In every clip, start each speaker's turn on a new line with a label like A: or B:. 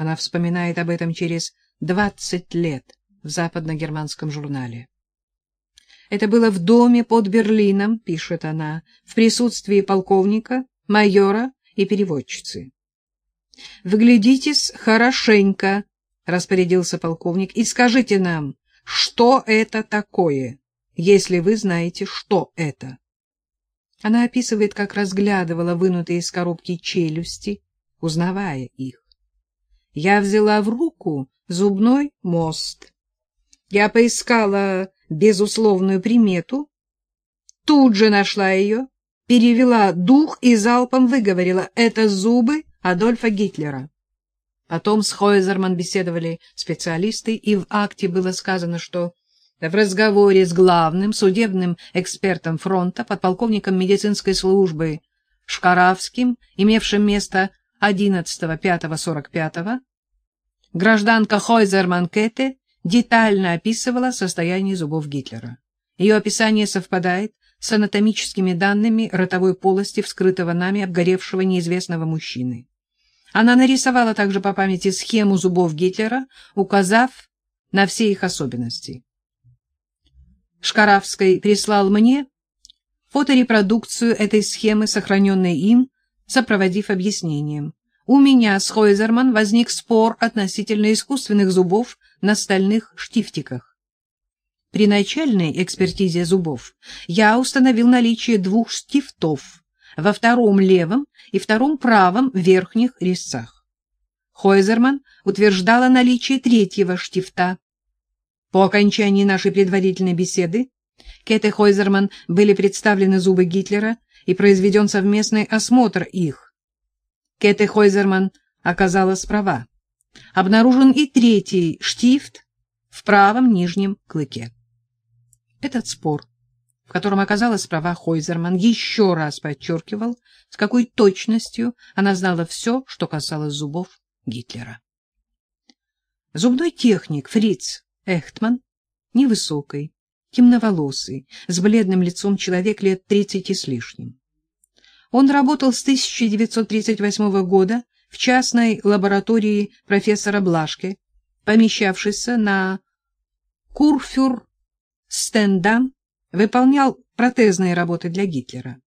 A: Она вспоминает об этом через 20 лет в западно-германском журнале. Это было в доме под Берлином, пишет она, в присутствии полковника, майора и переводчицы. «Выглядитесь хорошенько», — распорядился полковник, — «и скажите нам, что это такое, если вы знаете, что это». Она описывает, как разглядывала вынутые из коробки челюсти, узнавая их. Я взяла в руку зубной мост. Я поискала безусловную примету, тут же нашла ее, перевела дух и залпом выговорила «это зубы Адольфа Гитлера». Потом с Хойзерман беседовали специалисты, и в акте было сказано, что в разговоре с главным судебным экспертом фронта, подполковником медицинской службы Шкаравским, имевшим место 11.05.45, гражданка Хойзерман Кете детально описывала состояние зубов Гитлера. Ее описание совпадает с анатомическими данными ротовой полости вскрытого нами обгоревшего неизвестного мужчины. Она нарисовала также по памяти схему зубов Гитлера, указав на все их особенности. Шкаравский прислал мне фоторепродукцию этой схемы, сохраненной им, сопроводив объяснением. У меня с Хойзерман возник спор относительно искусственных зубов на стальных штифтиках. При начальной экспертизе зубов я установил наличие двух штифтов во втором левом и втором правом верхних резцах. Хойзерман утверждала наличие третьего штифта. По окончании нашей предварительной беседы Кете Хойзерман были представлены зубы Гитлера и произведен совместный осмотр их. Кете Хойзерман оказалась права обнаружен и третий штифт в правом нижнем клыке. Этот спор, в котором оказалась права Хойзерман, еще раз подчеркивал, с какой точностью она знала все, что касалось зубов Гитлера. Зубной техник Фриц Эхтман, невысокий, темноволосый, с бледным лицом человек лет тридцати с лишним. Он работал с 1938 года в частной лаборатории профессора Блашке, помещавшейся на Курфюр Стендам, выполнял протезные работы для Гитлера.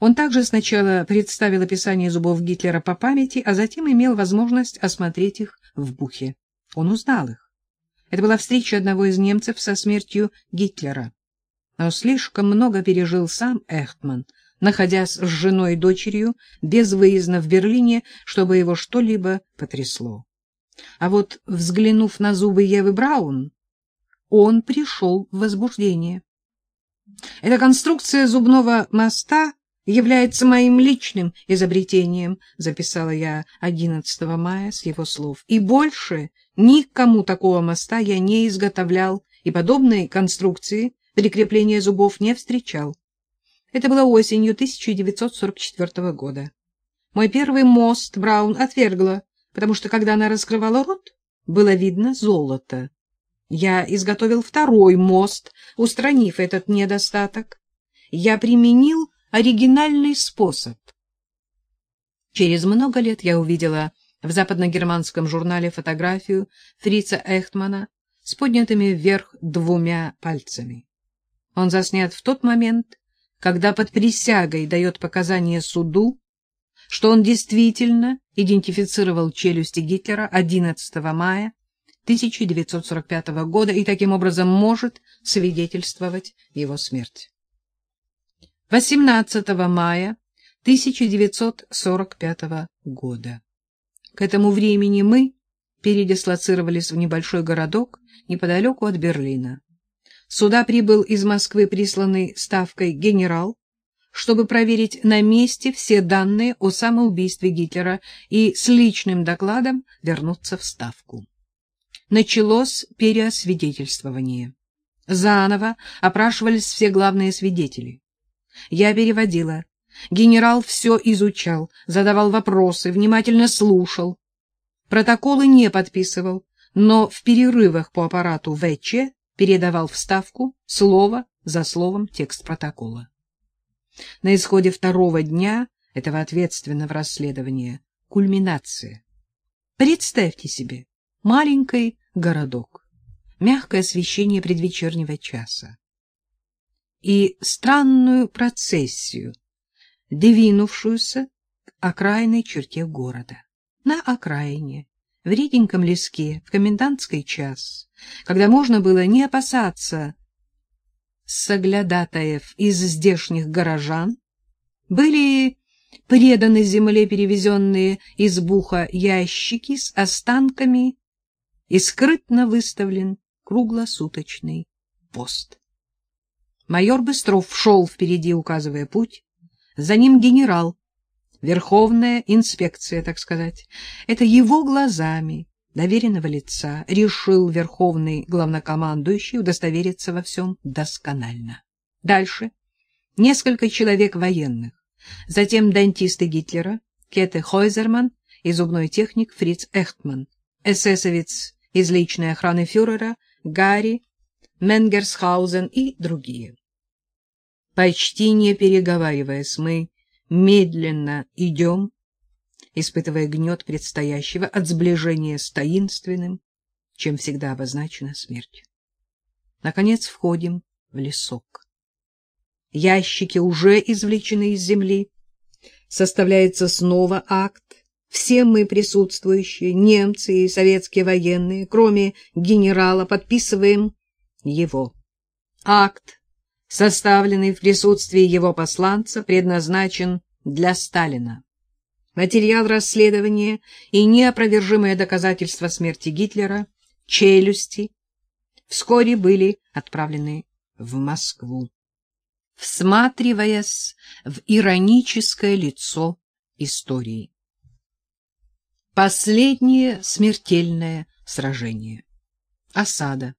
A: Он также сначала представил описание зубов Гитлера по памяти, а затем имел возможность осмотреть их в Бухе. Он узнал их. Это была встреча одного из немцев со смертью Гитлера. Но слишком много пережил сам Эхтман, находясь с женой и дочерью безвыездно в Берлине, чтобы его что-либо потрясло. А вот, взглянув на зубы Евы Браун, он пришел в возбуждение. Эта конструкция зубного моста является моим личным изобретением, записала я 11 мая с его слов. И больше никому такого моста я не изготовлял и подобной конструкции прикрепления зубов не встречал. Это было осенью 1944 года. Мой первый мост Браун отвергла, потому что, когда она раскрывала рот, было видно золото. Я изготовил второй мост, устранив этот недостаток. Я применил оригинальный способ. Через много лет я увидела в западно-германском журнале фотографию Фрица Эхтмана с поднятыми вверх двумя пальцами. Он заснят в тот момент, когда под присягой дает показания суду, что он действительно идентифицировал челюсти Гитлера 11 мая 1945 года и таким образом может свидетельствовать его смерть. 18 мая 1945 года. К этому времени мы передислоцировались в небольшой городок неподалеку от Берлина. Сюда прибыл из Москвы присланный ставкой генерал, чтобы проверить на месте все данные о самоубийстве Гитлера и с личным докладом вернуться в ставку. Началось переосвидетельствование. Заново опрашивались все главные свидетели. Я переводила. Генерал все изучал, задавал вопросы, внимательно слушал. Протоколы не подписывал, но в перерывах по аппарату ВЧ передавал вставку слово за словом текст протокола. На исходе второго дня этого ответственного расследования кульминация. Представьте себе маленький городок, мягкое освещение предвечернего часа и странную процессию, двинувшуюся к окраинной черте города. На окраине, в реденьком леске, в комендантский час, когда можно было не опасаться соглядатаев из здешних горожан, были преданы земле перевезенные из буха ящики с останками и скрытно выставлен круглосуточный пост. Майор Быстров шел впереди, указывая путь. За ним генерал, верховная инспекция, так сказать. Это его глазами, доверенного лица, решил верховный главнокомандующий удостовериться во всем досконально. Дальше несколько человек военных, затем дантисты Гитлера, Кете Хойзерман и зубной техник Фриц Эхтман, эсэсовец из личной охраны фюрера Гарри Менгерсхаузен и другие. Почти не переговариваясь, мы медленно идем, испытывая гнет предстоящего от сближения с таинственным, чем всегда обозначена смерть. Наконец входим в лесок. Ящики уже извлечены из земли. Составляется снова акт. Все мы присутствующие, немцы и советские военные, кроме генерала, подписываем его. Акт, составленный в присутствии его посланца, предназначен для Сталина. Материал расследования и неопровержимое доказательство смерти Гитлера, челюсти, вскоре были отправлены в Москву, всматриваясь в ироническое лицо истории. Последнее смертельное сражение. Осада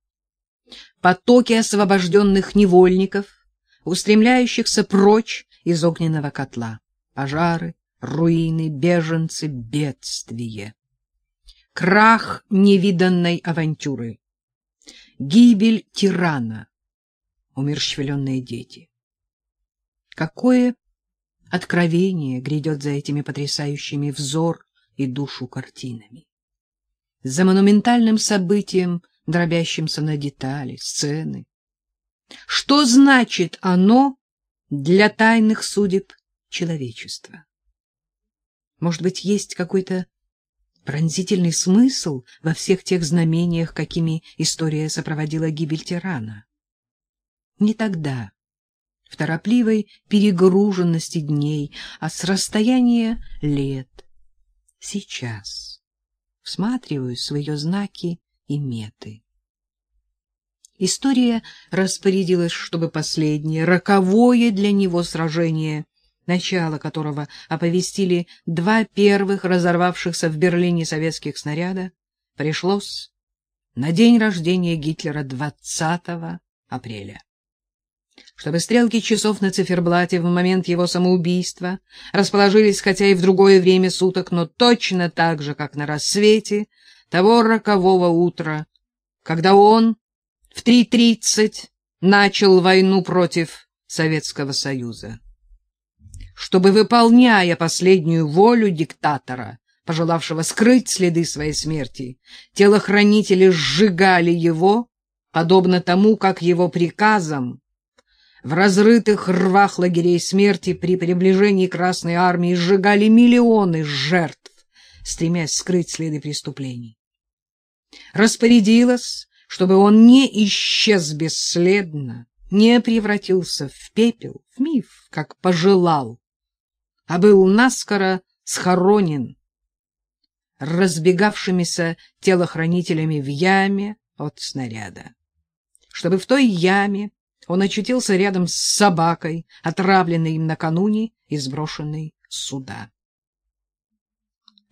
A: потоки освобожденных невольников, устремляющихся прочь из огненного котла, пожары, руины, беженцы, бедствие. Крах невиданной авантюры, гибель тирана, умерщвленные дети. Какое откровение грядет за этими потрясающими взор и душу картинами. За монументальным событием — дробящимся на детали, сцены. Что значит оно для тайных судеб человечества? Может быть, есть какой-то пронзительный смысл во всех тех знамениях, какими история сопроводила гибель тирана? Не тогда, в торопливой перегруженности дней, а с расстояния лет. Сейчас всматриваюсь в ее знаки и меты. История распорядилась, чтобы последнее, роковое для него сражение, начало которого оповестили два первых разорвавшихся в Берлине советских снаряда, пришлось на день рождения Гитлера 20 апреля. Чтобы стрелки часов на циферблате в момент его самоубийства расположились хотя и в другое время суток, но точно так же, как на рассвете, того рокового утра, когда он в 3.30 начал войну против Советского Союза. Чтобы, выполняя последнюю волю диктатора, пожелавшего скрыть следы своей смерти, телохранители сжигали его, подобно тому, как его приказом в разрытых рвах лагерей смерти при приближении Красной Армии сжигали миллионы жертв, стремясь скрыть следы преступлений. Распорядилась, чтобы он не исчез бесследно, не превратился в пепел, в миф, как пожелал, а был наскоро схоронен разбегавшимися телохранителями в яме от снаряда. Чтобы в той яме он очутился рядом с собакой, отравленной им накануне и сброшенной сюда.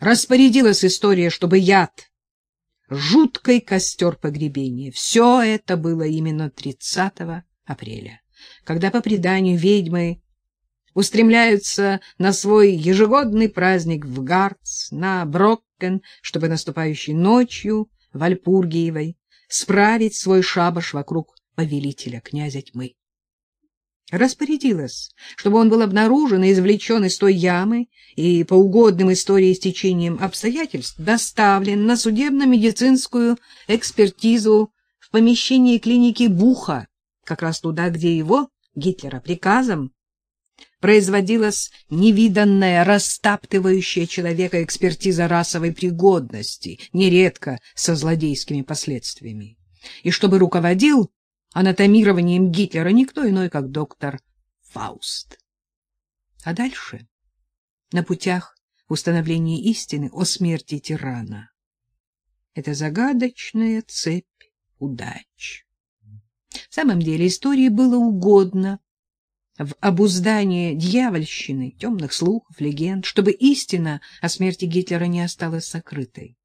A: Распорядилась история, чтобы яд, жуткий костер погребения, все это было именно 30 апреля, когда, по преданию, ведьмы устремляются на свой ежегодный праздник в Гарц, на Броккен, чтобы наступающей ночью в Альпургиевой справить свой шабаш вокруг повелителя, князя тьмы. Распорядилась, чтобы он был обнаружен и извлечен из той ямы и по угодным истории с течением обстоятельств доставлен на судебно-медицинскую экспертизу в помещении клиники Буха, как раз туда, где его, Гитлера, приказом производилась невиданная, растаптывающая человека экспертиза расовой пригодности, нередко со злодейскими последствиями. И чтобы руководил анатомированием Гитлера никто иной, как доктор Фауст. А дальше на путях установления истины о смерти тирана. Это загадочная цепь удач. В самом деле истории было угодно в обуздании дьявольщины, темных слухов, легенд, чтобы истина о смерти Гитлера не осталась сокрытой.